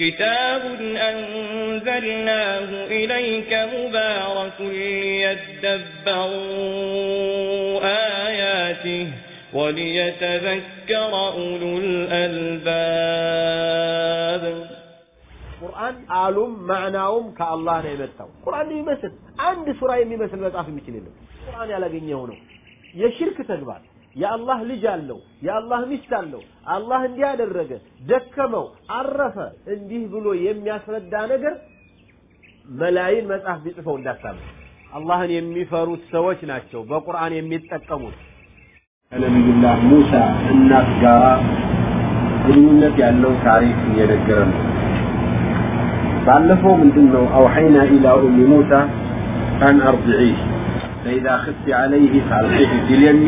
كتاب أنزلناه إليك مبارك ليدبروا آياته وليتذكر أولو الألباب ቁርአን ቃሉም ማዕናውም ከአላህ ነው የመጣው። ቁርአን የሚመስል አንድ ሱራ የሚመስል መጽሐፍ የሚችል የለም። ቁርአን ያላገኘው ነው የሽርክ ተግባር። የአላህ ልጅ አለው፣ የአላህ ሚስት አለው፣ አላህ እንዲህ ያደረገ፣ ደከመው፣ አረፈ፣ እንዲህ ብሎ የሚያስረዳ ነገር መላይን መጽሐፍ ቢጽፈው እንዳታምን። አላህን የሚፈሩት ሰዎች ናቸው በቁርአን የሚጠቀሙት። ከነቢዩላህ ሙሳ እናት ጋር ግንኙነት ያለው ታሪክ እየነገረ ነው። ባለፈው ምንድን ነው አውሐይና ኢላ ኡሚ ሙሳ አን አርድዒህ ፈኢዛ ክፍቲ ዓለይህ ፈአልቂህ ፊልየሚ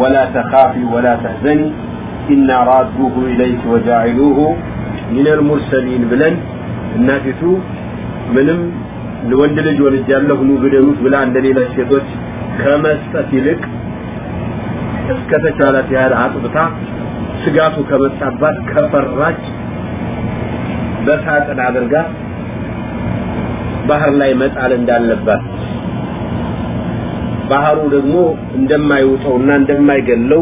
ወላ ተኻፊ ወላ ተሕዘኒ ኢና ራዱሁ ኢለይክ ወጃዒሉሁ ሚነል ሙርሰሊን ብለን እናቲቱ ምንም ወንድ ልጅ ወልጃለሁ ኑ ግደሉት ብላ እንደ ሌሎች ሴቶች ከመስጠት ይልቅ እስከ ተቻላት ያህል አጥብታ ስጋቱ ከመጣባት ከፈራች በሳጥን አድርጋ ባህር ላይ መጣል እንዳለባት ባህሩ ደግሞ እንደማይውጠውና እንደማይገለው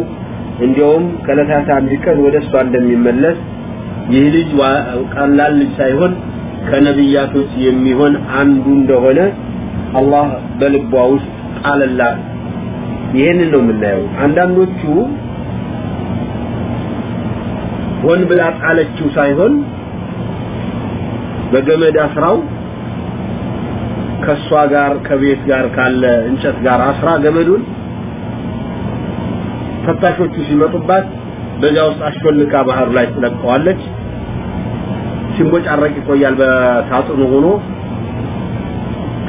እንዲያውም ከዕለታት አንድ ቀን ወደ እሷ እንደሚመለስ ይህ ልጅ ቀላል ልጅ ሳይሆን ከነቢያቶች የሚሆን አንዱ እንደሆነ አላህ በልቧ ውስጥ ጣለላት። ይህንን ነው የምናየው። አንዳንዶቹ ሆን ብላ ጣለችው ሳይሆን በገመድ አስራው ከሷ ጋር ከቤት ጋር ካለ እንጨት ጋር አስራ ገመዱን ፈታሾቹ ሲመጡባት በዚያ ውስጥ አሽወልቃ ባህር ላይ ትለቀዋለች። ሲንቦጫረቅ ይቆያል በሳጥኑ ሆኖ።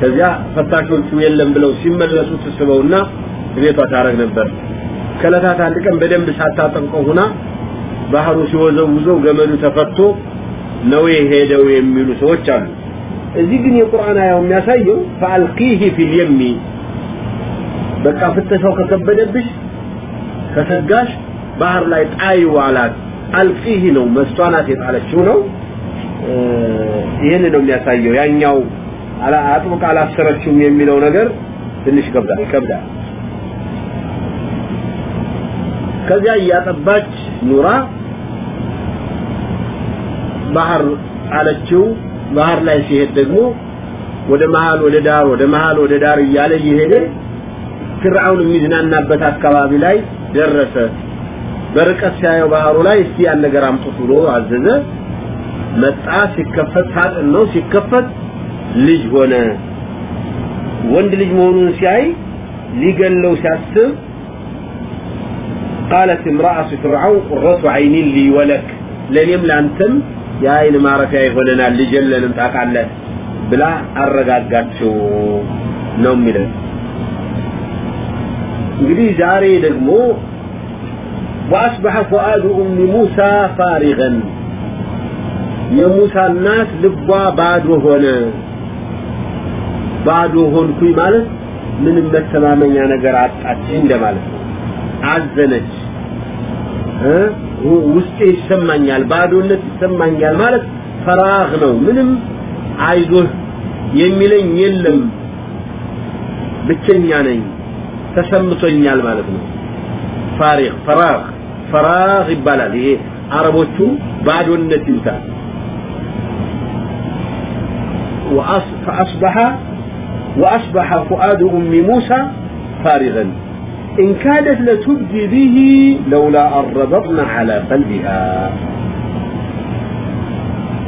ከዚያ ፈታሾቹ የለም ብለው ሲመለሱ ትስበውና ቤቷ ታረግ ነበር። ከዕለታት አንድ ቀን በደንብ ሳታጠንቀው ሁና ባህሩ ሲወዘውዘው ገመዱ ተፈቶ ነው የሄደው የሚሉ ሰዎች አሉ። እዚህ ግን የቁርአን አያው የሚያሳየው ፈአልቂህ ፊል የሚ በቃ ፍተሻው ከከበደብሽ ከሰጋሽ ባህር ላይ ጣይው አላት። አልቂህ ነው መስቷናት የጣለችው ነው። ይህን ነው የሚያሳየው። ያኛው አጥብቃ አላሰረችውም የሚለው ነገር ትንሽ ይከብዳል ይከብዳል። ከዚያ እያጠባች ኑራ ባህር ጣለችው። ባህር ላይ ሲሄድ ደግሞ ወደ መሃል ወደ ዳር ወደ መሃል ወደ ዳር እያለ እየሄደ ፍርዓውን የሚዝናናበት አካባቢ ላይ ደረሰ። በርቀት ሲያየው ባህሩ ላይ እስቲ ያን ነገር አምጡት ብሎ አዘዘ። መጣ። ሲከፈት ሳጥን ነው። ሲከፈት ልጅ ሆነ። ወንድ ልጅ መሆኑን ሲያይ ሊገለው ሲያስብ قالت امرأة فرعون قرة عين لي ولك ለኔም ላንተም የአይን ማረፊያ ይሆነናል ልጀለንም ታውቃለህ ብላ አረጋጋቸው ነው የሚለው። እንግዲህ ዛሬ ደግሞ وأصبح فؤاد أم موسى فارغا የሙሳ እናት ልቧ ባዶ ሆነ። ባዶ ሆንኩኝ ማለት ምንም መተማመኛ ነገር አጣች እንደማለት ነው። አዘነች እ ውስጤ ይሰማኛል፣ ባዶነት ይሰማኛል ማለት ፈራግ ነው። ምንም አይዞህ የሚለኝ የለም፣ ብቸኛ ነኝ፣ ተሰምቶኛል ማለት ነው። ፋሪግ ፈራግ ፈራግ ይባላል። ይሄ አረቦቹ ባዶነት ይሉታል። فأصبح وأصبح فؤاد أم موسى فارغا إن كادت لتبدي به لولا أن ربطنا على قلبها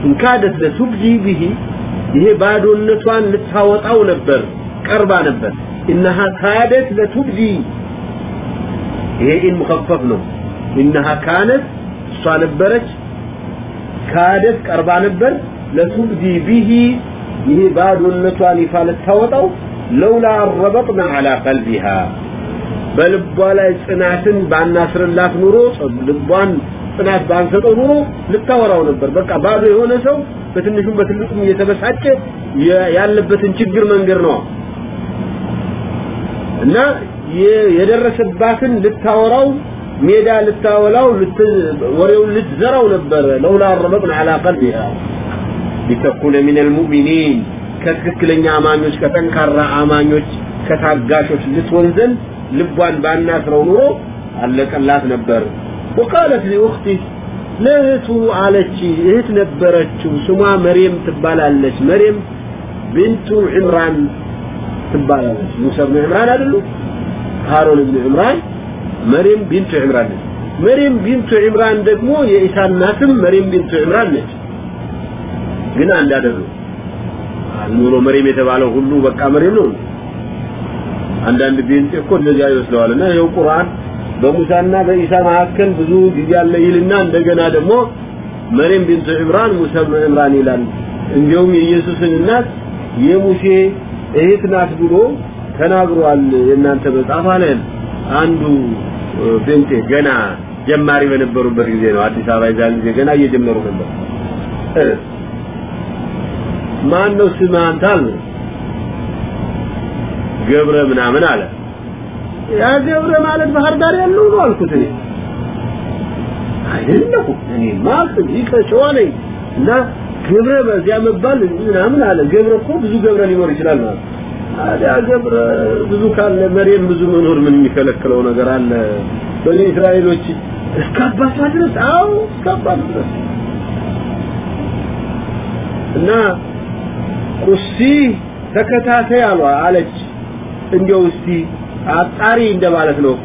إن كادت لتبدي به ይሄ ባዶነቷን ልታወጣው ነበር ቀርባ ነበር إنها كادت لتبدي ይሄ ኢን ሙኸፈፍ ነው إنها كانت እሷ ነበረች ካደት ቀርባ ነበር ለቱብዲ ቢሂ ይሄ ባዶነቷን ይፋ ልታወጣው ለውላ ረበጥና አላ ቀልቢሃ በልቧ ላይ ጽናትን ባናስርላት ኑሮ ልቧን ጽናት ባንሰጠው ኑሮ ልታወራው ነበር። በቃ ባዶ የሆነ ሰው በትንሹም በትልቁም እየተበሳጨ ያለበትን ችግር መንገር ነው እና የደረሰባትን ልታወራው ሜዳ ልታወላው ወሬውን ልትዘራው ነበር። ለውላ ረበጥና አላ ቀልቢሃ ሊተኩነ ሚነል ሙእሚኒን ከትክክለኛ አማኞች ከጠንካራ አማኞች ከታጋሾች ልትሆን ዘንድ ልቧን ባናስረው ኑሮ አለቀላት ነበር وقالت لاختي ለእህቱ አለች እህት ነበረችው ስሟ መርየም ትባላለች መርየም ቢንቱ ዕምራን ትባላለች ሙሳ ብን ዕምራን አይደሉ ሃሮን ብን ዕምራን መርየም ቢንቱ ዕምራን ነች መርየም ቢንቱ ዕምራን ደግሞ የኢሳ እናትም መርየም ቢንቱ ዕምራን ነች ግን አንድ አይደሉ ኑሮ መርየም የተባለው ሁሉ በቃ መርየም ነው አንዳንድ ቢንት እኮ እንደዚያ ይወስደዋልና ይኸው ቁርአን በሙሳና በኢሳ መካከል ብዙ ጊዜ አለ ይልና እንደገና ደግሞ መርየም ቢንቱ ዕምራን ሙሳ ዕምራን ይላል። እንዲሁም የኢየሱስን እናት የሙሴ እህት ናት ብሎ ተናግሯል የእናንተ መጽሐፍ አለ። አንዱ ቤንቴ ገና ጀማሪ በነበሩበት ጊዜ ነው። አዲስ አበባ ይዛል ጊዜ ገና እየጀመሩ ነበር። ማን ነው ስም አንተ አለ ገብረ ምናምን አለ። ያ ገብረ ማለት ባህር ዳር ያለው ነው አልኩት እኔ። አይደለም እኔ ማቅ ይከቸዋ ነኝ እና ገብረ በዚያ መባል ምናምን አለ። ገብረ እኮ ብዙ ገብረ ሊኖር ይችላል ማለት ታዲያ ገብረ ብዙ ካለ መርየም ብዙ መኖር ምን የሚከለክለው ነገር አለ? በኒ እስራኤሎች እስከ ድረስ? አዎ እስከ ድረስ። እና ቁሲ ተከታታይ አሏ አለች እንዲያው እስቲ አጣሪ እንደማለት ነው እኮ።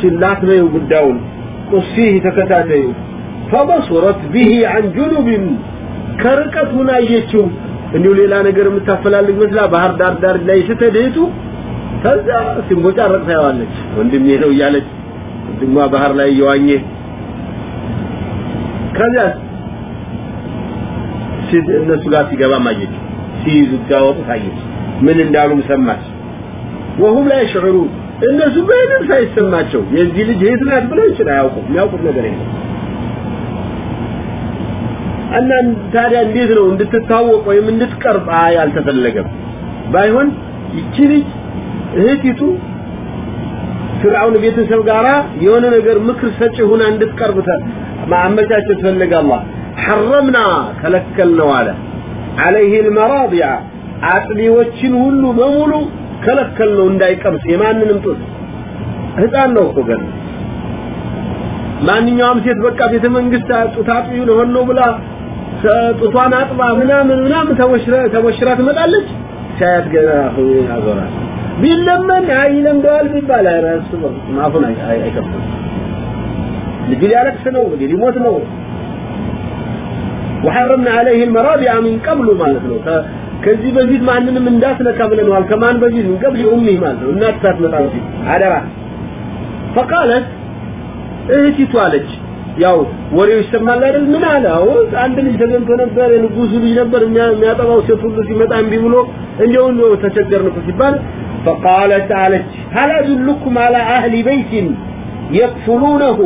ችላት ነው ጉዳዩን። ቁሲህ ተከታተዩ። ፈበሱረት ቢሂ አን ጁኑብን ከርቀት ሆና አየችው። እንዲሁ ሌላ ነገር የምታፈላልግ መስላ ባህር ዳር ዳር ላይ ስትደይቱ ከዛ ሲንቦጫረቅ ታየዋለች። ወንድሜ ነው እያለች ወንድሟ ባህር ላይ እየዋኘ ከዚያ እነሱ ጋር ሲገባ አየች ሲይዙት ሲያወጡት አየች ምን እንዳሉም ሰማች። ወሁም ላይ ሽዕሩ እነሱ በሄድን ሳይሰማቸው የዚህ ልጅ የት ናት ብለው ይችል አያውቁም የሚያውቁት ነገር የለም እና ታዲያ እንዴት ነው እንድትታወቅ ወይም እንድትቀርብ አይ አልተፈለገም ባይሆን ይቺ ልጅ እህቲቱ ፍርዓውን ቤተሰብ ጋራ የሆነ ነገር ምክር ሰጪ ሆና እንድትቀርብ ማመቻቸት ፈለገ አላህ ሐረምና ከለከልነው አለ عليه المراضع አጥቢዎችን ሁሉ በሙሉ ከለከልነው እንዳይቀምስ የማንንም ጡት ህፃን ነው እኮ ገና ማንኛውም ሴት በቃ ቤተ መንግስት ጡት አጥቢ ነው ነው ብላ ጡቷን አጥባ ምናምን ምናምን ተወሽራ ተወሽራ ትመጣለች ሳያት ገና ያዞራል ቢለመን አይለምደዋል ቢባል ራሱ ማፉን አይከፍትም ልጅ ሊያለቅስ ነው ሊሞት ነው وحرمنا عليه المرابع من قبل ማለት ነው ከዚህ በፊት ማንንም እንዳትነካ ብለናል ከማን በፊት من قبل امه ማለት ነው እናት ሳትመጣ በፊት አደራ فقالت እህቲቱ አለች ያው ወሬው ይሰማል አይደል ምን አለ አዎ አንድ ልጅ ተገኝቶ ነበር የንጉሱ ልጅ ነበር የሚያጠባው ሴት ሁሉ ሲመጣ እምቢ ብሎ እንደው ነው ተቸገርን ሲባል فقالت عليك هل ادلكم على اهل بيت يكفلونه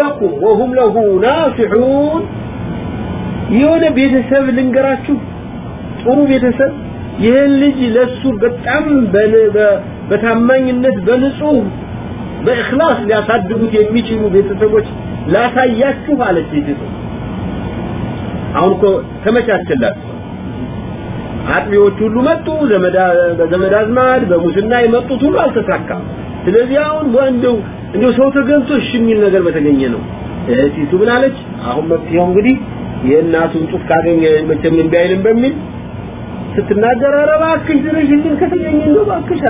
لكم وهم له ناصحون የሆነ ቤተሰብ ልንገራችሁ ጥሩ ቤተሰብ ይህን ልጅ ለሱ በጣም በታማኝነት በንጹህ በእክላስ ሊያሳድጉት የሚችሉ ቤተሰቦች ላሳያችሁ አለች ይቱ አሁን እኮ ተመቻቸላት። አጥቢዎች ሁሉ መጡ በዘመድ አዝማድ በሙስና የመጡት ሁሉ አልተሳካም። ስለዚህ አሁን ወንደው እንደው ሰው ተገንቶ እሺ የሚል ነገር በተገኘ ነው። እህቲቱ ምን አሁን መፍትሄው እንግዲህ የእናቱን ጡት ካገኘ መቼም እምቢ በሚል ስትናገር ኧረ እባክሽ ድረሽልኝ ከተገኘ ነው እባክሽ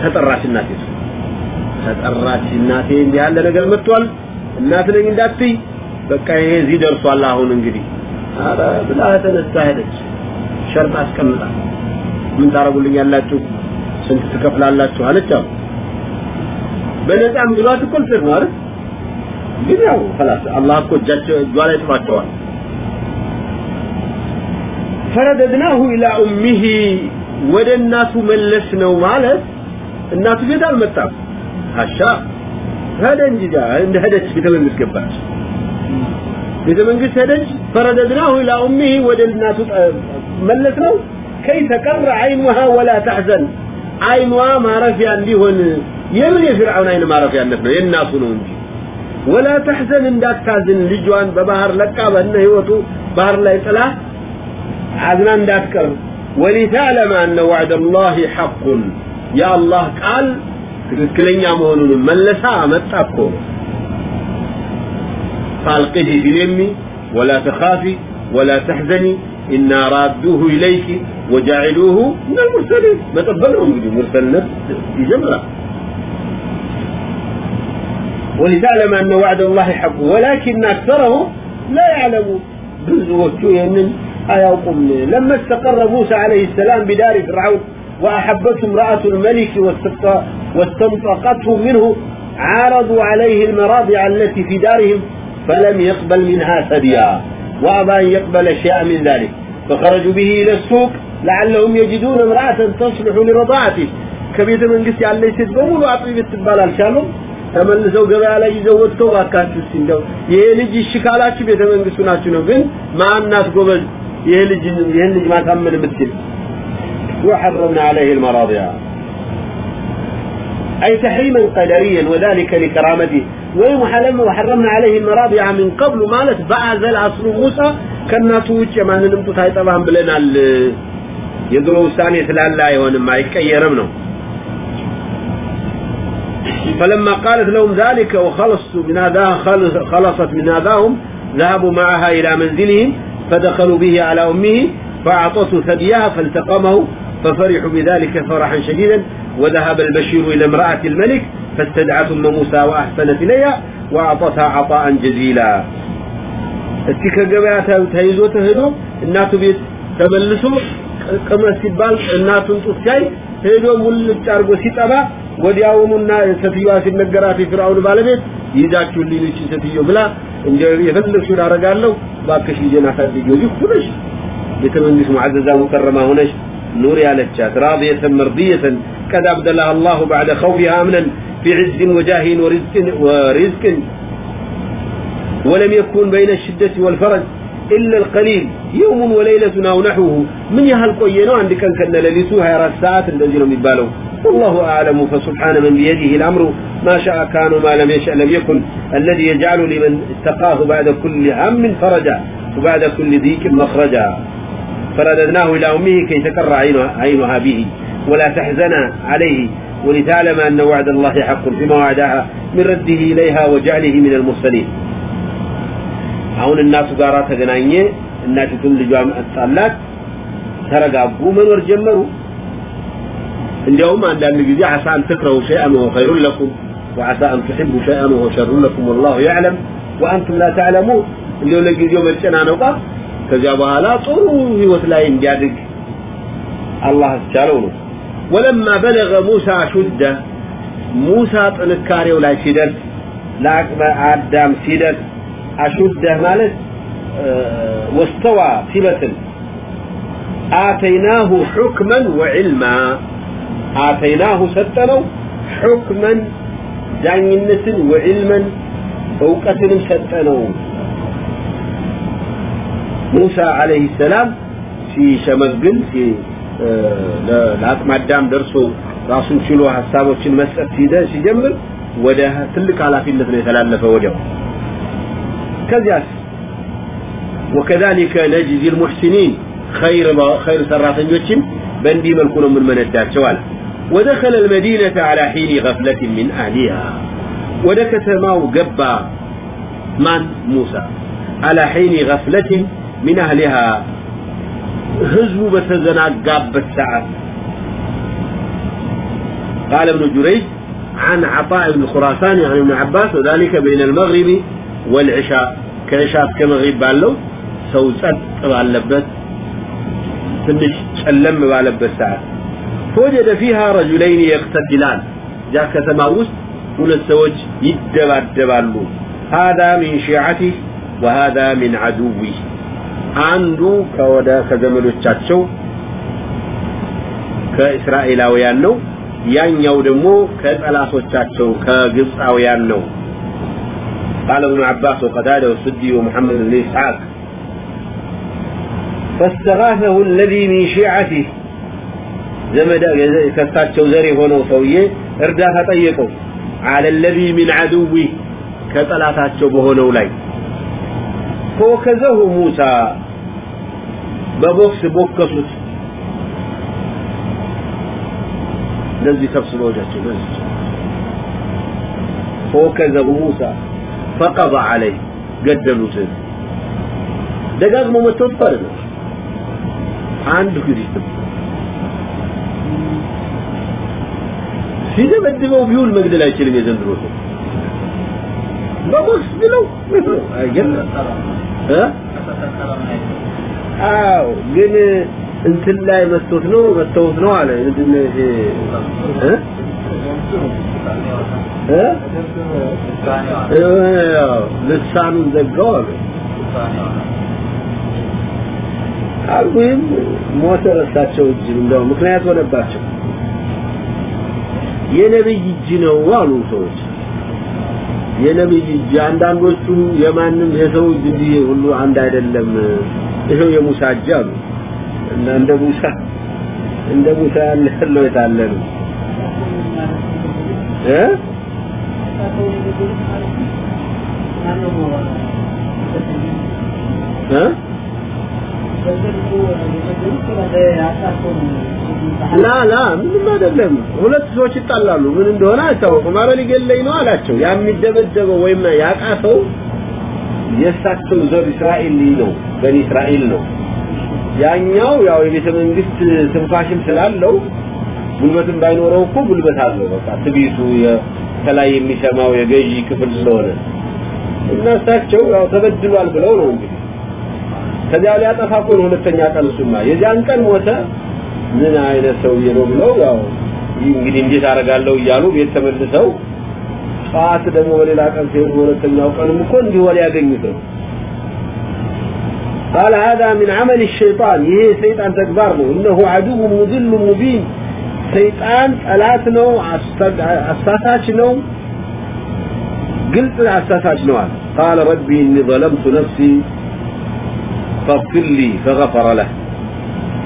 ተጠራች እናቴ ተጠራች እናቴ እንዲህ ያለ ነገር መጥቷል እናት ነኝ እንዳትይ በቃ ይሄ እዚህ ደርሷል አሁን እንግዲህ ኧረ ብላ ተነስታ ሄደች ሸርጥ አስቀምጣ ምን ታረጉልኛላችሁ ስንት ትከፍላላችሁ አለች አሉ በነፃም ብሏት እኮ ልትሄድ ነው አይደል ግን ያው خلاص አላህ እኮ እጃቸው እጇ ላይ ጥሏቸዋል ፈረደድናሁ ኢላ ኡሚሂ ወደ እናቱ መለስ ነው ማለት እናቱ ቤት አልመጣም አሻ ሄደ እንጂ እንደ ሄደች ቤተ መንግስት ገባች ቤተ መንግስት ሄደች ፈረደድናሁ ኢላ ኡሚሂ ወደ እናቱ መለስ ነው ከይ ተቀረ አይኑሃ ወላ ተሕዘን አይኗ ማረፊያ እንዲሆን የምን የፊርዓውን አይን ማረፊያነት ነው የእናቱ ነው እንጂ ወላ ተሕዘን እንዳታዝን ልጇን በባህር ለቃ በነ ህይወቱ ባህር ላይ ጥላ አዝና እንዳትቀር ولتعلم أن وعد الله حق يا الله قال ትክክለኛ መሆኑን መለሳ መጣኮ فالقه في اليم ولا تخافي ولا تحزني إنا رادوه إليك وجعلوه من المرسلين ما تقبلهم مرسل نفس يجمع ولتعلم أن وعد الله حق ولكن أكثرهم لا يعلمون بزوجه يمن أيوكم لما استقر موسى عليه السلام بدار فرعون وأحبته امرأة الملك واستنطقته منه عارضوا عليه المراضع التي في دارهم فلم يقبل منها ثديا وأبى أن يقبل شيئا من ذلك فخرجوا به إلى السوق لعلهم يجدون امرأة تصلح لرضاعته كبيت من قسي على ليست بمولو أطيب التبال الشامم ተመልሰው ገበያ ላይ ይዘው ወጥተው ባካችሁ እንደው ይሄ ልጅ እሺ ካላችሁ ቤተ መንግስቱ ናችሁ ነው ግን ማናት ጎበዝ ይሄ ልጅ ይሄን ልጅ ማሳመን የምትችል وحرمنا عليه المراضع أي تحريما قدريا وذلك لكرامته وحلم وحرمنا عليه المراضع من قبل مالت بعد العصر موسى ከእናቱ ውጭ ማንንም ጡት አይጠባም ብለናል የድሮ ውሳኔ ስላለ አይሆንም አይቀየርም ነው فلما قالت لهم ذلك وخلصوا من هذا خلصت من هذاهم ذهبوا معها إلى منزلهم فدخلوا به على أمه فأعطته ثديها فالتقمه ففرحوا بذلك فرحا شديدا وذهب البشير إلى امرأة الملك فاستدعت أم موسى وأحسنت إليها وأعطتها عطاء جزيلا እስቲ ከገበያ ተይዞ ተሄዶ እናቱ ቤት ተመልሶ ቅመስ ሲባል እናቱን ጡት ሲያይ ሄዶ ሙልጭ አድርጎ ሲጠባ ወዲያውኑና ሴትዮዋ ሲነገራት የፍርዓውን ባለቤት ይዛችሁልኝ ልጅ ሴትዮ ብላ እንደ የፈለግሽውን አደርጋለሁ ባክሽ ልጄን አሳድጊው እዚህ ሁነሽ ቤተ መንግስት ሙዓዘዛ ሙከረማ ሆነሽ نور ያለቻት راضية مرضية قد أبدلها الله بعد خوفها أمنا في عز وجاه ورزق ورزق ولم يكن بين الشدة والفرج إلا القليل يوم وليلة أو نحوه من يهل قينو عندك أن كان لليسوها يرى الساعات الذين يبالوا والله أعلم فسبحان من بيده الأمر ما شاء كان وما لم يشأ لم يكن الذي يجعل لمن اتقاه بعد كل هم فرجا وبعد كل ضيق مخرجا فرددناه إلى أمه كي تقر عينها, عينها به ولا تحزن عليه ولتعلم أن وعد الله حق فيما وعدها من رده إليها وجعله من المرسلين አሁን እናቱ ጋራ ተገናኘ እናቲቱም ልጇ መጣላት ተረጋጉ መኖር ጀመሩ እንዲያውም አንዳንድ ጊዜ አሳ አን ተክረሁ ሸይአን ወሁ ኸይሩን ለኩም وعسى أن تحبوا شيئا وهو شر لكم والله يعلم وأنتم لا تعلمون እንዲያው ለጊዜው መጨናነቋ ከዚያ በኋላ ጥሩ ህይወት ላይ እንዲያድግ አላህ አስቻለው ነው ولما بلغ موسى شده موسى ጥንካሬው ላይ ሲደርስ ለአቅመ አዳም ሲደርስ أشده مالت أه واستوى ثبة آتيناه حكما وعلما آتيناه ستنو حكما دانينة وعلما فوقة ستنو موسى عليه السلام في شمسقل في ለአቅመ አዳም ደርሶ ራሱን ችሎ ሀሳቦችን መስጠት ሲጀምር ወደ ትልቅ ኃላፊነት ነው የተላለፈ ወዲያው كذا وكذلك نجزي المحسنين خير خير سراتنجوچن بندي ملكو من منداچو አለ ودخل المدينة على حين غفلة من أهلها ودكتماو قبا من موسى على حين غفلة من أهلها هزو بتزناقاب الساعة قال ابن جريج عن عطاء بن خراسان عن ابن عباس وذلك بين المغرب والعشاء كعشاء كمغرب ባለው ሰው ጸጥ ባለበት ትንሽ ጨለም ባለበት ሰዓት فوجد فيها رجلين يقتتلان ጃ ከተማ ውስጥ ሁለት ሰዎች ይደባደባሉ هذا من شيعته وهذا من عدوه አንዱ ከወደ ከዘመዶቻቸው ከእስራኤላውያን ነው ያኛው ደግሞ ከጠላቶቻቸው ከግብፃውያን ነው قال ابن عباس وقتاده والسدي ومحمد بن إسحاق فاستغاثه الذي من شيعته زمد كستاتشو زري هونو سويه ارداف طيقه على الذي من عدوه كطلاتاتشو بهونو لاي فوكزه موسى በቦክስ ቦከሱት ለዚህ ተፍስሎ ወጃቸው ለዚህ فوكزه موسى فقضى عليه ገደሉት ደጋግሞ መተውት ፈረደ አንድ ጊዜ ሲደበድበው ቢውል መግደል አይችልም የዘንድሮ ሰው። በቦክስ ብለው አዎ ግን እንትን ላይ መጥቶት ነው መተውት ነው አለ። ምንድን ይሄ? እ? እ? ልሳኑን ዘጋው አለ አልሙሂም ሞተ ረሳቸው እጅ እንደው ምክንያት ሆነባቸው። የነብይ እጅ ነው አሉ ሰዎች። የነብይ እጅ አንዳንዶቹ የማንም የሰው እጅ እንዲህ ሁሉ አንድ አይደለም። ይሄው የሙሳ እጅ አሉ። እና እንደ ሙሳ እንደ ሙሳ ያለ ያለው የታለ ነው? እ? እ ላ ላ ምንም አይደለም። ሁለት ሰዎች ይጣላሉ። ምን እንደሆነ አይታወቅም። አረ ሊገለኝ ነው አላቸው። ያ የሚደበደበው ወይም ያቃተው የእሳቸው ዘር እስራኤል ነው በኒ እስራኤል ነው። ያኛው ያው የቤተ መንግስት ትንፋሽም ስላለው ጉልበትም ባይኖረው እኮ ጉልበት አለው። በቃ ትቢቱ ከላይ የሚሰማው የገዢ ክፍል ስለሆነ እና እሳቸው ያው ተበድሏል ብለው ነው እንግዲህ ከዚያ ሊያጠፋ እኮ ነው ሁለተኛ ቀን እሱማ የዚያን ቀን ሞተ ምን አይነት ሰውዬ ነው ብለው ያው እንግዲህ እንዴት አደርጋለሁ እያሉ ቤት ተመልሰው ጠዋት ደግሞ በሌላ ቀን ሲሄዱ ሁለተኛው ቀንም እኮ እንዲሁ ወለ ያገኙት ነው قال هذا من عمل الشيطان ይሄ ሰይጣን ተግባር ነው انه عدو مضل مبين ሰይጣን ጠላት ነው አሳሳች ነው ግልጽ አሳሳች ነው አለ قال ربي اني ظلمت نفسي فاغفر لي فغفر له.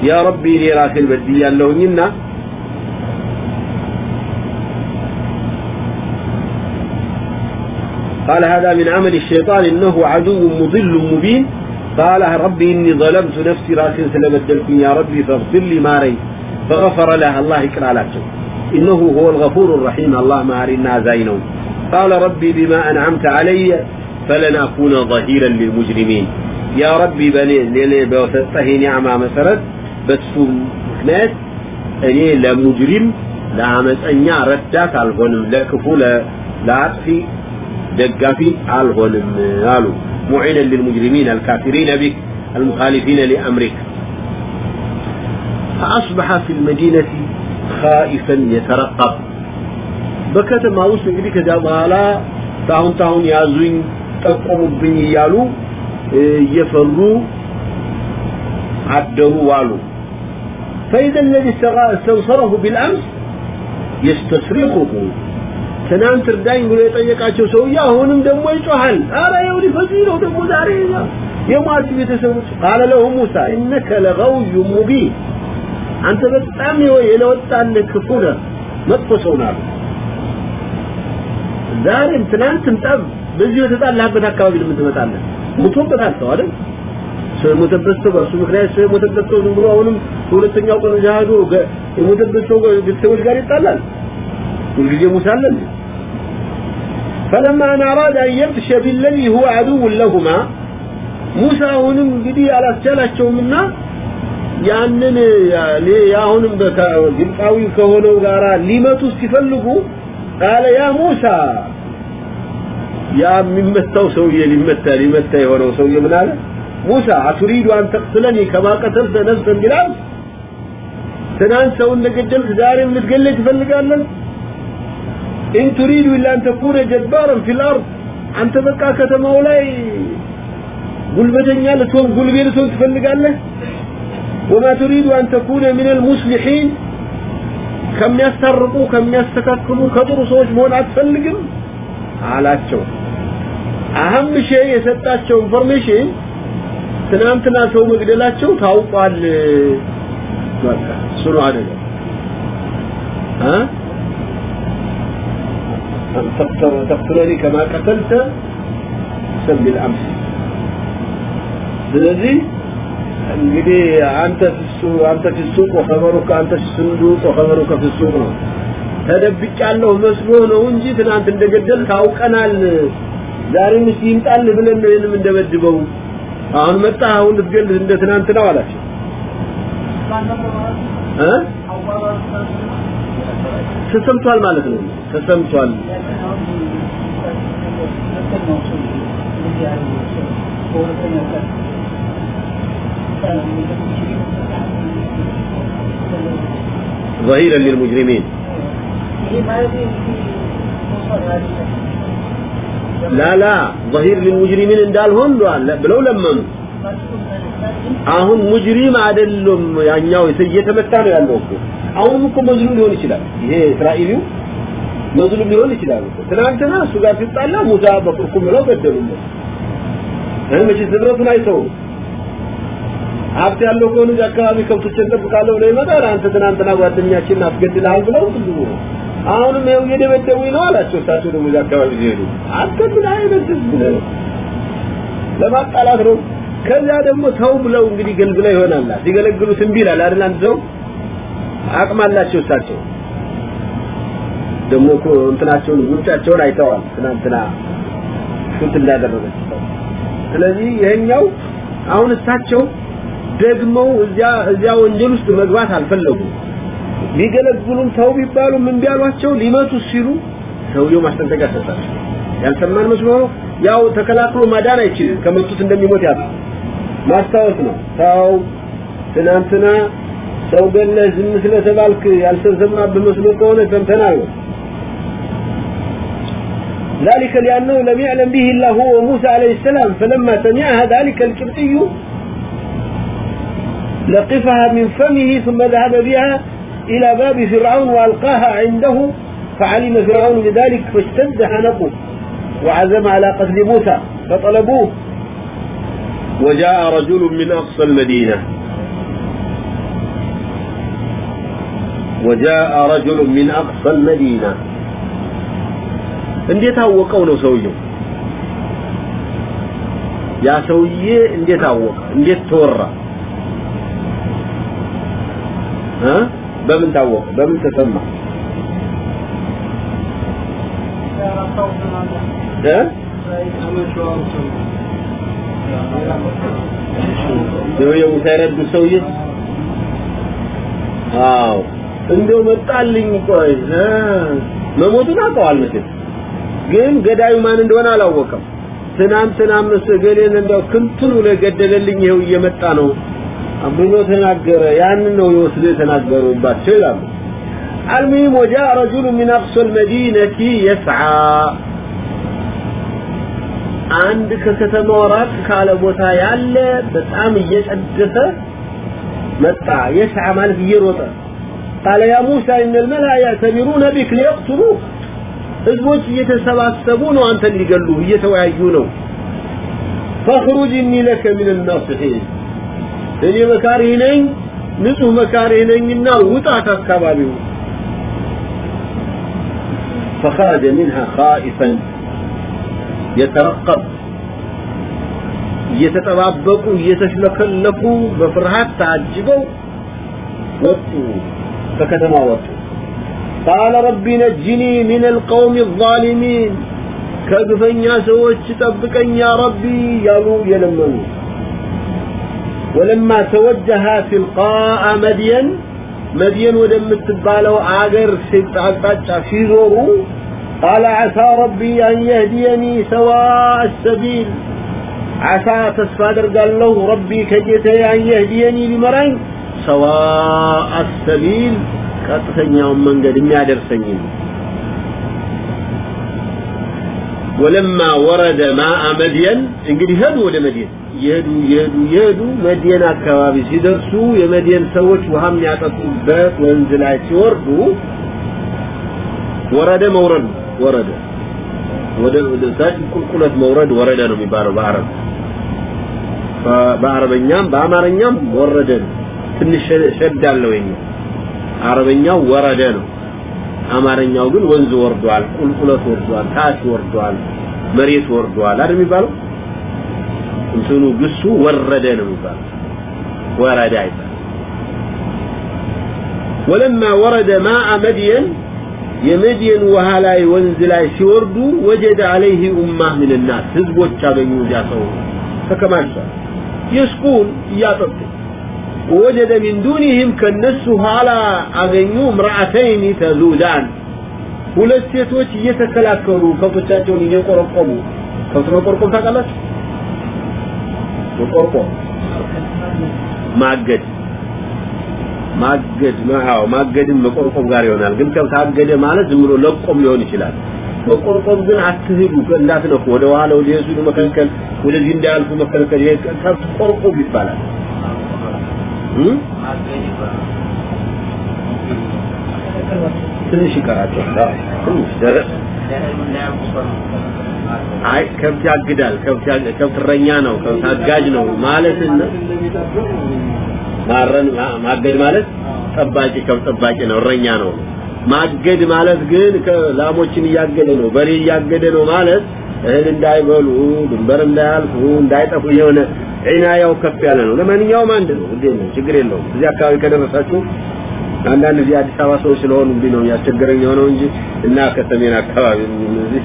يا ربي لي راك البدي قال له نينا قال هذا من عمل الشيطان إنه عدو مضل مبين. قال ربي إني ظلمت نفسي. راك سلمت يا ربي فاغفر لي ماري فغفر له. الله يكرى لك إنه هو الغفور الرحيم. الله ما مارينا زينه. قال ربي بما أنعمت علي فلن أكون ظهيرا للمجرمين. يا ربي بني للي بوسطه نعمة مسرت بس مكنات أني لمجرم ለአመፀኛ ረዳት አልሆንም ለክፉ ለአጥፊ ደጋፊ አልሆንም አሉ ሙዒና للمجرمين الكافرين بك المخالفين لأمرك فأصبح في المدينة خائفا يترقب በከተማ ውስጥ እንግዲህ ከዚያ በኋላ ታሁን ታሁን ያዙኝ ጠቆሙብኝ እያሉ እየፈሩ አደሩ ዋሉ فإذا الذي استنصره بالأمس يستصرخه ትናንት እርዳኝ ብሎ የጠየቃቸው ሰውዬ አሁንም ደግሞ ይጮሃል አረ ይኸው ሊፈዚህ ነው ደግሞ ዛሬ የሟች ቤተሰቦች ቃለ ለሁ ሙሳ ኢነከ ለገውዩ ሙቢን አንተ በጣም የለወጣልህ ክፉ ነህ መጥፎ ሰው ናሉ ዛሬም ትናንትም ጠብ በዚህ በተጣላህበት አካባቢ ለምን ትመጣለህ ሙቶበታል ሰው አይደል ሰው የሞተበት ሰው በእሱ ምክንያት ሰው የሞተበት ሰው ዝም ብሎ አሁንም ሁለተኛው ቀን ጃሃዱ የሞተበት ሰው ቤተሰቦች ጋር ይጣላል ሁልጊዜ ሙሳ አለ فلما أن أراد أن يبتش بالذي هو عدو لهما موسى አሁንም እንግዲህ አላስቻላቸውምና ያንን ያሁንም ግብፃዊ ከሆነው ጋራ ሊመቱ ሲፈልጉ ቃለ ያ ሙሳ ያ የሚመታው ሰውዬ ሊመታ ሊመታ የሆነው ሰውዬ ምን አለ? ሙሳ አቱሪዱ አን ተቅትለኒ ከማ ቀተልተ ነፍሰን ቢላል ትናንት ሰውን እንደገደልክ ዛሬም ልትገለኝ ትፈልጋለህ? إن تريد إلا أن تكون جبارا في الأرض። አንተ በቃ ከተማው ላይ ጉልበተኛ ልትሆን ጉልቤ ልትሆን ትፈልጋለህ? وما تريد أن تكون من المصلحين ከሚያስታርቁ ከሚያስተካክሉ ከጥሩ ሰዎች መሆን አትፈልግም አላቸው። أهم شيء የሰጣቸው information ትናንትና ሰው መግደላቸው ታውቋል። በቃ ስሩ አይደለም። እ ተፍተሩ ተፍተሩኒ ከማ ቀተልተ ሰብል አምስ። ስለዚህ እንግዲህ አንተ ፍሱ አንተ ፍሱ ወኸበሩከ አንተ ፍሱ ወኸበሩከ ፍሱ ነው። ተደብጫለሁ መስሎ ነው እንጂ ትናንት እንደገደል ታውቀናል ዛሬም እስቲ ይምጣል ብለን ነው ይሄንም እንደበድበው አሁን መጣ አሁን ልትገል እንደ ትናንት ነው አላቸው እ ተሰምቷል ማለት ነው ተሰምቷል ظهيرا للمجرمين لا لا ظهير للمجرمين እንዳልሆን ብለው ለመኑ አሁን ሙጅሪም አይደለም ያኛው እየተመታ ነው ያለው እኮ አሁን እኮ መዝሉም ሊሆን ይችላል ይሄ እስራኤሊው መዝሉም ሊሆን ይችላል ትናንትና እሱ ጋር ሲጣላ ሙሳ በቁርኩም ብለው ገደሉለት እህ መቼ ዝብረቱን አይተው ሀብት ያለው ከሆነ እዚህ አካባቢ ከብቶችን ጠብቃለሁ ብለው ይመጣል አንተ ትናንትና ጓደኛችን አስገድልሃል ብለው ሁሉ አሁንም ይኸው እየደበደቡኝ ነው አላቸው። እሳቸው ደግሞ እዚህ አካባቢ ሲሄዱ አስገድል አይበድል ብለው ለማጣላት ነው። ከዚያ ደግሞ ተው ብለው እንግዲህ ገልግለው ይሆናል ሲገለግሉት እምቢ ይላል አይደል? አንድ ሰው አቅም አላቸው እሳቸው። ደግሞ እኮ እንትናቸውን ጉንጫቸውን አይተዋል። ትናንትና ሹት እንዳደረገች ስለዚህ ይሄኛው አሁን እሳቸው ደግመው እዚያ እዚያ ወንጀል ውስጥ መግባት አልፈለጉም ሊገለግሉም ተው ቢባሉ ምን ቢያሏቸው ሊመቱ ሲሉ ሰውየው ማስጠንቀቂያ ሰጣቸው ያልሰማን መስሎ ያው ተከላክሎ ማዳን አይችልም ከመቱት እንደሚሞት ያውቃል ማስታወስ ነው ተው ትናንትና ሰው ገለህ ዝም ስለተባልክ ያልተሰማብህ መስሎ ከሆነ ሰምተናል ذلك لأنه لم يعلم به إلا هو وموسى عليه السلام فلما سمعها ذلك الكبتي لقفها من فمه ثم ذهب بها إلى باب فرعون وألقاها عنده فعلم فرعون بذلك فاشتد حنقه وعزم على قتل موسى فطلبوه وجاء رجل من أقصى المدينة وجاء رجل من أقصى المدينة እንዴት አወቀው ነው ሰውየው ያ ሰውዬ እንዴት አወቀ እንዴት ተወራ እ በምን ታወቀ? በምን ተሰማ? ሰውየው ሳይረዱ ሰውዬ? አዎ። እንደው መጣልኝ ቆይ። መሞቱን አውቀዋል መቼም ግን ገዳዩ ማን እንደሆነ አላወቀም። ትናንትና ምስ ገሌን እንደው ክንቱን ለገደለልኝ ይኸው እየመጣ ነው ብሎ ተናገረ ያን ነው ይወስዱ የተናገሩባቸው ይላሉ المهم وجاء رجل من أقصى المدينة يسعى አንድ ከከተማው ራቅ ካለ ቦታ ያለ በጣም እየቀደሰ መጣ የስዓ ማለት እየሮጠ قال يا موسى إن الملأ يعتبرون بك ليقتلوك ህዝቦች እየተሰባሰቡ ነው አንተን ሊገሉ እየተወያዩ ነው فاخرج إني لك من الناصحين እኔ መካሪ ነኝ ንጹህ መካሪ ነኝና ውጣት አካባቢው فخرج منها خائفا يترقب እየተጠባበቁ እየተሽለከለኩ በፍርሃት ታጅበው ወጡ ከከተማ ወጡ قال رب نجني من القوم الظالمين ከግፈኛ ሰዎች ጠብቀኝ ያ ረቢ ያሉ የለመኑ ولما توجه تلقاء مدين مدين ودمتبالو آجر سيطاقاچ ሲዞሩ قال عسى ربي أن يهديني سواء السبيل عسى تسفادر قال له ربي كجيتي أن يهديني لمرين سواء السبيل ቀጥተኛውን መንገድ የሚያደርሰኝ ولما ورد ماء مدين እንግዲህ ሄዱ ወደ መድየን የሄዱ የሄዱ የሄዱ መድየን አካባቢ ሲደርሱ የመድየን ሰዎች ውሃ የሚያጠጡበት ወንዝ ላይ ሲወርዱ ወረደ መውረድ ወረደ ወደ ወደ ቁልቁለት መውረድ ወረደ ነው የሚባለው በአረብ። በአረበኛም በአማርኛም ወረደ ነው። ትንሽ ሸድ አለው የኛ አረበኛው ወረደ ነው። አማርኛው ግን ወንዝ ወርዷል ቁልቁለት ወርዷል ታች ወርዷል መሬት ወርዷል አይደል የሚባለው እንትኑ ግሱ ወረደ ነው የሚባለው ወረደ አይባል ولما ورد ماء مدين የመድየን ውሃ ላይ ወንዝ ላይ ሲወርዱ ወጀደ عليه ኡማህ من الناس ህዝቦች አገኙ እዚያ ሰው ተከማችቷል የስኩን እያጠጡ ወጀደ من دونهم ከነሱ ኋላ አገኙ امرأتين تذودان ሁለት ሴቶች እየተከላከሉ ከብቶቻቸውን እየቆረቆሙ ከብት መቆርቆም ታውቃላችሁ መቆርቆም ማገድ ማገድ አዎ ማገድም መቆርቆም ጋር ይሆናል ግን አገደ ማለት ዝም ብሎ ለቆም ሊሆን ይችላል መቆርቆም ግን አትሂዱ እንዳትነኩ ወደ ኋላ ወደ የሱዱ መከልከል ወደዚህ እንዳያልፉ መከልከል ይሄ ከብት ቆርቆም ይባላል ትንሽ ይቀራቸዋል ትንሽ ደረስ አይ ከብት ያግዳል። ከብት እረኛ ነው። ከብት አጋጅ ነው ማለት ማረን ማገድ ማለት ጠባቂ ከብት ጠባቂ ነው እረኛ ነው። ማገድ ማለት ግን ላሞችን እያገደ ነው በሬ እያገደ ነው ማለት እህል እንዳይበሉ ድንበር እንዳያልፉ እንዳይጠፉ የሆነ ዒናያው ከፍ ያለ ነው። ለማንኛውም አንድ ነው እንዴ ነው ችግር የለውም። እዚህ አካባቢ ከደረሳችሁ አንዳንድ ጊዜ አዲስ አበባ ሰዎች ስለሆኑ እንግዲህ ነው ያስቸገረኝ የሆነው እንጂ እና ከሰሜን አካባቢ እዚህ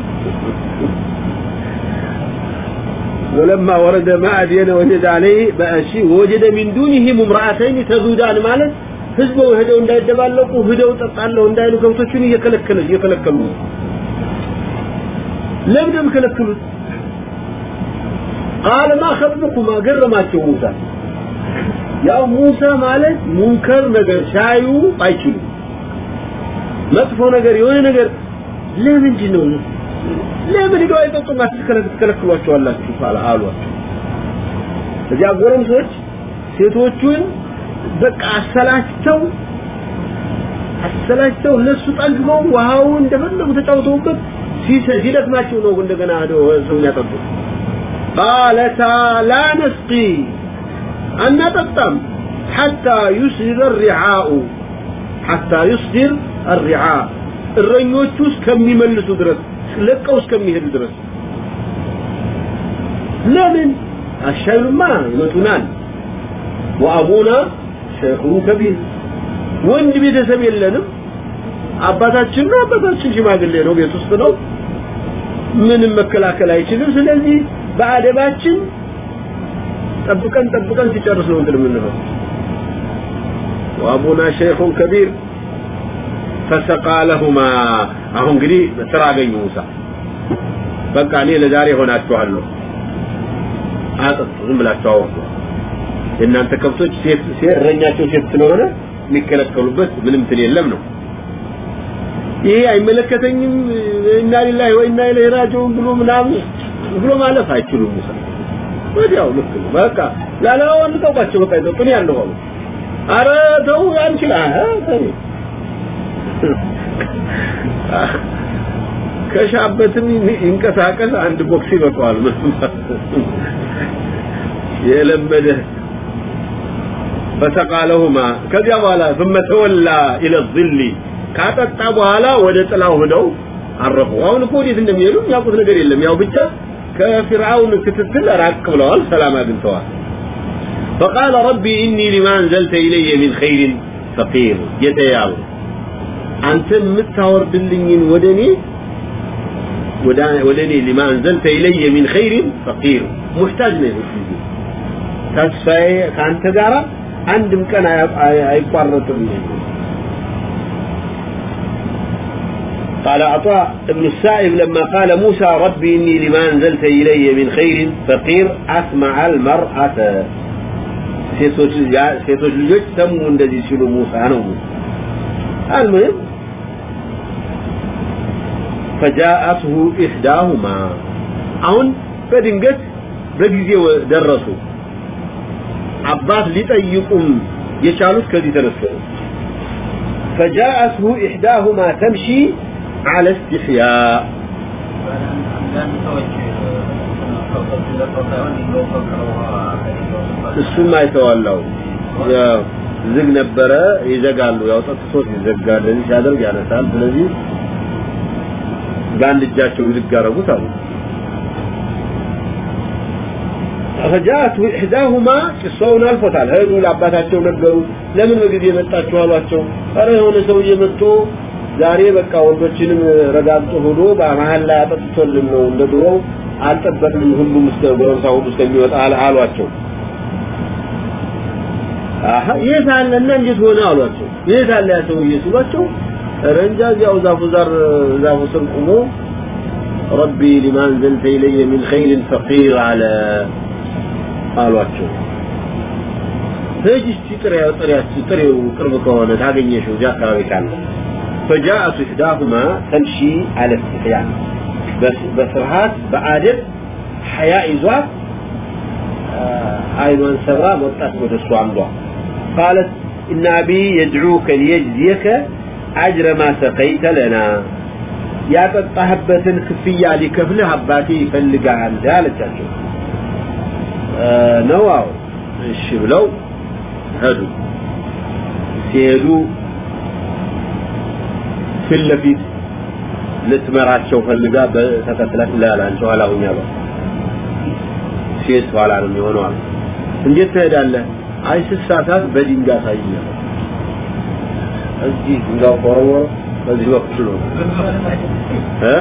ወለማ ወረደ ማዕድየነ ወጀደ አለይህ በእሺ ወጀደ ሚን ዱኒሂም እምራአተይን ተዙዳን ማለት ህዝበው ሄደው እንዳይደባለቁ ሂደው ጠጣለሁ እንዳይሉ ከብቶቹን እየከለከለ እየከለከሉ ለምን ከለከሉት? ቃል ማ ኸጥብኩማ ገረማቸው ሙሳ። ያው ሙሳ ማለት ሙንከር ነገር ሻዩ አይችሉም። መጥፎ ነገር የሆነ ነገር ለምንድን ነው ለምን ሄደው አይጠጡም አትከለክሏቸዋላችሁ አለ አሏቸው እዚያ ጎረምሶች ሴቶቹን በቃ አሰላቸው አሰላቸው እነሱ ጠግበው ውሃውን እንደፈለጉ ተጫውተውበት ሲደክማቸው ነው እንደገና ሄደው ሰው ያጠጡት ቃለታ ላ ነስቂ አናጠጣም حتى يصدر الرعاء حتى يصدر الرعاء እረኞቹ እስከሚመልሱ ድረስ ለቀው እስከሚሄዱ ድረስ። ለምን? አሻይሉማ ይመቱናል ወአቡና ሸይኹን ከቢር። ወንድ ቤተሰብ የለንም። አባታችን ነው አባታችን ሽማግሌ ነው ቤት ውስጥ ነው። ምንም መከላከል አይችልም። ስለዚህ በአደባችን ጠብቀን ጠብቀን ሲጨርስ ነው እንትን የምንለው። ወአቡና ሸይኹን ከቢር ፈሰቃ ለሁማ አሁን እንግዲህ ስራ አገኙ ሙሳ። በቃ እኔ ለዛሬ ሆናችኋለሁ አጠጡ ዝም ብላችሁ አወጡ። የእናንተ ከብቶች ሴት እረኛቸው ሴት ስለሆነ የሚከለከሉበት ምንም ትል የለም ነው። ይሄ አይመለከተኝም። እና ሊላሂ ወኢና ኢለይሂ ራጂዑን ብሎ ምናምን ብሎ ማለፍ አይችሉም ሙሳ። ወዲያው ልክ ነው። በቃ ላላው እንጠውቃቸው በቃ ይጠጡን ያለው አረ ተው አንችላ ከሻበትም ይንቀሳቀስ አንድ ቦክስ ይበቃዋል የለመደ ፈሰቃለሁማ ከዚያ በኋላ ثم تولى الى الظل ካጠጣ በኋላ ወደ ጥላው ሄደው አረፉ አሁን እኮ ወዴት እንደሚሄዱ የሚያውቁት ነገር የለም ያው ብቻ ከፊርዓውን ክትትል ራቅ ብለዋል ሰላም አግኝተዋል فقال ربي إني لما أنزلت إلي من خير فقير يتياو أنت متورد لين ودني ودني لما أنزلت إلي من خير فقير محتاج له تسفاي كانت دارا عندم كان يقارنط قال عطاء ابن السائب لما قال موسى ربي إني لما أنزلت إلي من خير فقير أسمع المرأة ሴቶች ሴቶች ልጆች ሰሙ እንደዚህ ሲሉ ሙሳ ነው አልሙሂም فجاءته إحداهما አሁን በድንገት በጊዜው ደረሱ አባት ሊጠይቁም የቻሉት ከዚህ ተነሱ فجاءته إحداهما تمشي على استحياء እሱም አይተዋለው ያው ዝግ ነበረ ይዘጋሉ ያው ጠጥቶት ይዘጋል ለዚህ ሲያደርግ ያነሳል ስለዚህ በአንድ እጃቸው ያደረጉት አሉ። ፈጃአቱ ኢሕዳሁማ ቂሳውን አልፎታል። ሄዱ ለአባታቸው ነገሩ። ለምን በጊዜ መጣችሁ አሏቸው። ኧረ የሆነ ሰውዬ መጥቶ ዛሬ በቃ ወንዶችንም ረጋግጦ ሆዶ በመሀል ላይ አጠጥቶልን ነው እንደ ድሮው አልጠበቅንም ሁሉም እስከ ጎረምሳ ሁሉ እስከሚወጣ አሏቸው። አሀ የት አለና እንዴት ሆነ አሏቸው። የት አለ ያ ሰውዬ ኧረ እንጃ እዚያው ዛፉ ዛር ዛፉ ስር ቁሞ ረቢ ሊማ አንዘልተ ኢለየ ሚን ኸይርን ፈቂር አለ አሏቸው ሂጅ እስቲ ጥሪያው ጥሪያችሁ ጥሪው ቅርብ ከሆነ ታገኘሽው እዚያ አካባቢ ካለ فجاءت إحداهما تمشي على استحياء بس بفرهات بآدب حياء إزوات عينوان سبرا وطات ودسو عمدوا قالت إن أبي يدعوك ليجزيك አጅረ ማ ሰቀይተ ለና። ያጠጣህበትን ክፍያ ሊከፍልህ አባቴ ይፈልጋል አለቻቸው። ነው አዎ። እሺ ብለው ሄዱ። ሲሄዱ ፊት ለፊት ልትመራቸው ፈልጋ ተከትላት ላላንቸው አላሁኛ ባ ሴት ኋላ ነው የሚሆነው አሉ። እንዴት ትሄዳለህ? አይ ስሳሳት በድንጋይ ሳይኛል እዚህ ድንጋይ ቆረወረ በዚህ በኩል ነው እ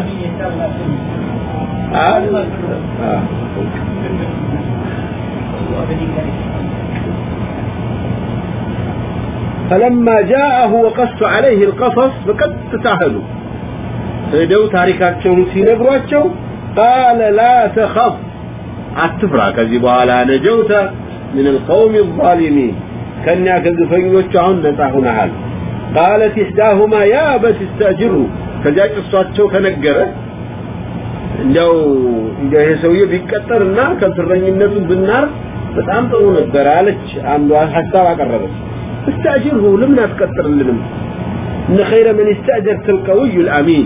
فلما جاءه وقص عليه القصص فقد تساهلوا هدو ታሪካቸውን ሲነግሯቸው قال لا تخف አትፍራ ከዚህ በኋላ ነጀውተ من القوم الظالمين ከኛ ከግፈኞች አሁን ነፃ ሆነሃል ቃለት ኢሕዳሁማ ያ አበት እስተእጅሩ ከዚያ ጭሷቸው ተነገረ። እንዲያው እንዲያው ይሄ ሰውዬ ቢቀጠርና ከእረኝነቱን ብናርፍ በጣም ጥሩ ነበር አለች። አንዷ ሀሳብ አቀረበች። እስተእጅርሁ ለምን አትቀጥርልንም? እነ ኸይረ መን እስተእጀርተ ልአሚን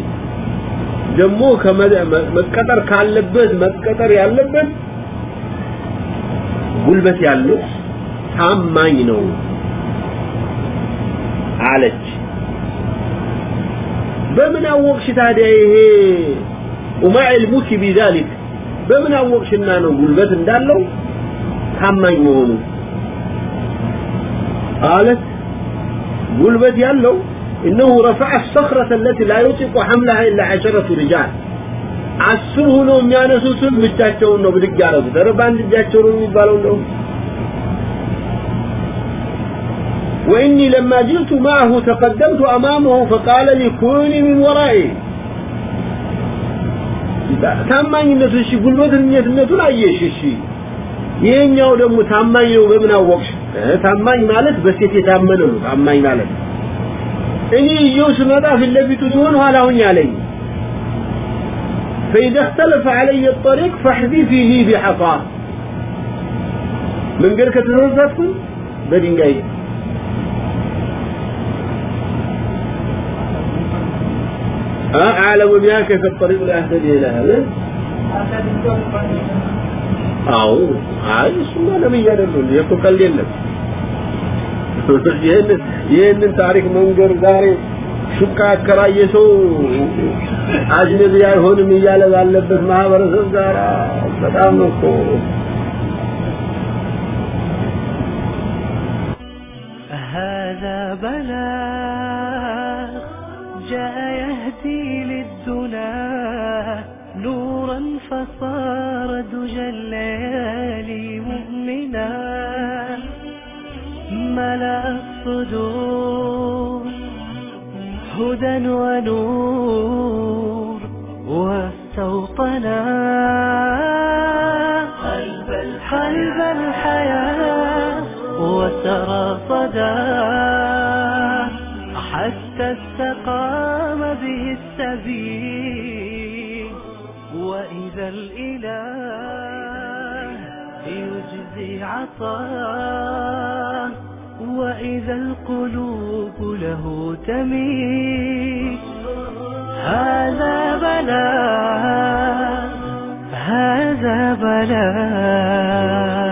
ደግሞ መቀጠር ካለበት መቀጠር ያለበት ጉልበት ያለው ታማኝ ነው። አለች በምን አወቅሽ ታዲያ ይሄ وما علمك بذلك በምን አወቅሽና ነው ጉልበት እንዳለው ታማኝ መሆኑ قالت قلبت يالو إنه رفع الصخرة التي لا يطيق حملها إلا عشرة رجال عسر هنا የሚያነሱት ብቻቸውን ነው ብድግ ያደረጉት ኧረ በአንድ እጃቸው ነው የሚባለው ነው وإني لما جئت معه تقدمت أمامه فقال لي كوني من ورائي ታማኝነቱ እሺ ጉልበተኝነቱን አየሽ እሺ ይሄኛው ደግሞ ታማኝ ነው በምን አወቅሽ ታማኝ ማለት በሴት የታመነ ነው ታማኝ ማለት እኔ ይዤው ስመጣ ፊት ለፊቱ ትሆን ኋላ ሁኝ አለኝ فإذا اختلف علي الطريق فاحذفي لي بحصى من قال كتنزلتكم بدنجاي አዕለሙ ቢሃ ከይፈ ጠሪቁ ለአህተዲ ይልሃል አዎ አይ እሱማ ነብይ አይደሉም እኮ ቀልድ የለም ይህንን ታሪክ መንገር ዛሬ ሹቃ አከራየ ሰው አጅነቢ አይሆንም እያለ ባለበት ማህበረሰብ ጋር በጣም ነው እኮ جاء يهدي للدنا نورا فصار دجى الليالي مؤمنا. ملأ الصدور هدى ونور واستوطنا. قلب الحياة وسرى صدى. حتى استقام الإله يجزي عطاه وإذا القلوب له تميل. هذا بلاء هذا بلاء.